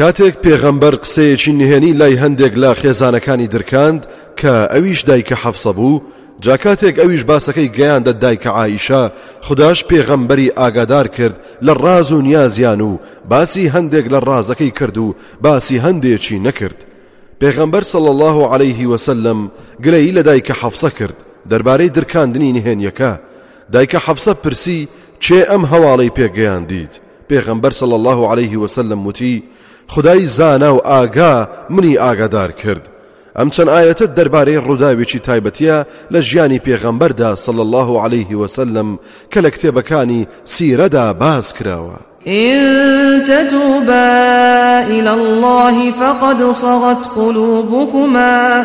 کاتێک پێغەمبەر قسەیەکی نهێنی لای هەندێک لە خێزانەکانی درکاند کە ئەویش دایکە حەفسە بوو، جا کاتێک ئەویش باسەکەی گەیاندە دایکە عائیشە، خوداش پێغەمبەری ئاگادار کرد لە ڕاز و نیازیان و باسی هەندێک لە ڕازەکەی کرد و باسی هەندێکی نەکرد. پێغەمبەر صلی اللە علیه وسلم گلەیی لە دایکە حەفسە کرد دەربارەی درکاندنی نهێنیەکە، دایکە حەفسە پرسی کێ ئەم هەواڵەی پێ گەیاندیت؟ پێغەمبەر صلی اللە علیه وسلم وتی، خودای زانا و ئاگا منی ئاگادار کرد، ئەم چەند ئایەتە دەربارەی ڕووداوێکی تایبەتیە لە ژیانی پێغەمبەردا صلی اللە علیه وسلم کە لە کتێبەکانی سیرەدا باس کراوە. ان تتوبا الی اللە فقد صغت قلوبکما،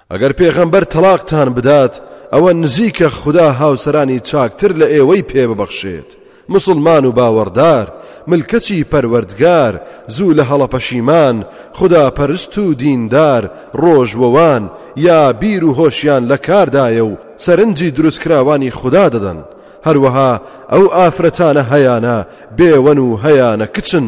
ئەگەر پێغەمبەر تەڵاقتان بدات ئەوە نزیکە خودا هاوسەرانی چاکتر لە ئێوەی پێ ببەخشێت مسلمان و باوەڕدار ملکەچی پەروەردگار زوو لە هەڵە پەشیمان خودا پەرست و دیندار ڕۆژوەوان یا بیر و هۆشیان لە کاردایە و سەرنجی دروستکراوانی خودا دەدەن هەروەها ئەو ئافرەتانە هەیانە بێوەن و هەیانە کچن.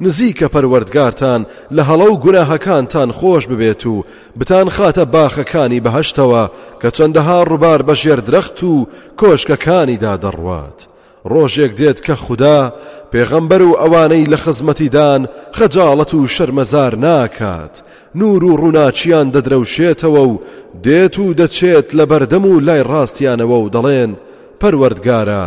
نزیکە پەروەردگارتان لە هەڵە و گوناهەکانتان خۆش ببێت و بتانخاتە باخەکانی بەهەشتەوە کە چەندەها ڕوبار بە ژێر درەخت و کۆشکەکانیدا دەڕوات. ڕۆژێک دێت کە خودا، پێغەمبەر و ئەوانەی لە خزمەتیدان خەجاڵەت و شەرمەزار ناکات، نوور و ڕووناکییان دەدرەوشێتەوە و دێت و دەچێت لەبەردەم و لای ڕاستیانەوە و دەڵێن، پەروەردگارا،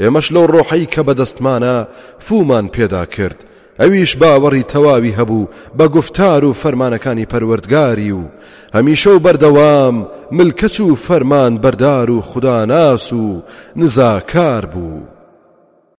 ئێمەش لەو ڕۆحەی کە بەدەستمانە فوومان پێدا کرد، ئەویش باوەڕی تەواوی هەبوو بە گوفتار و فەرمانەکانی پەروەردگاری و هەمیشە و بەردەوام ملکەچ و فەرمانبەردار و خوداناس و نزاکار بوو.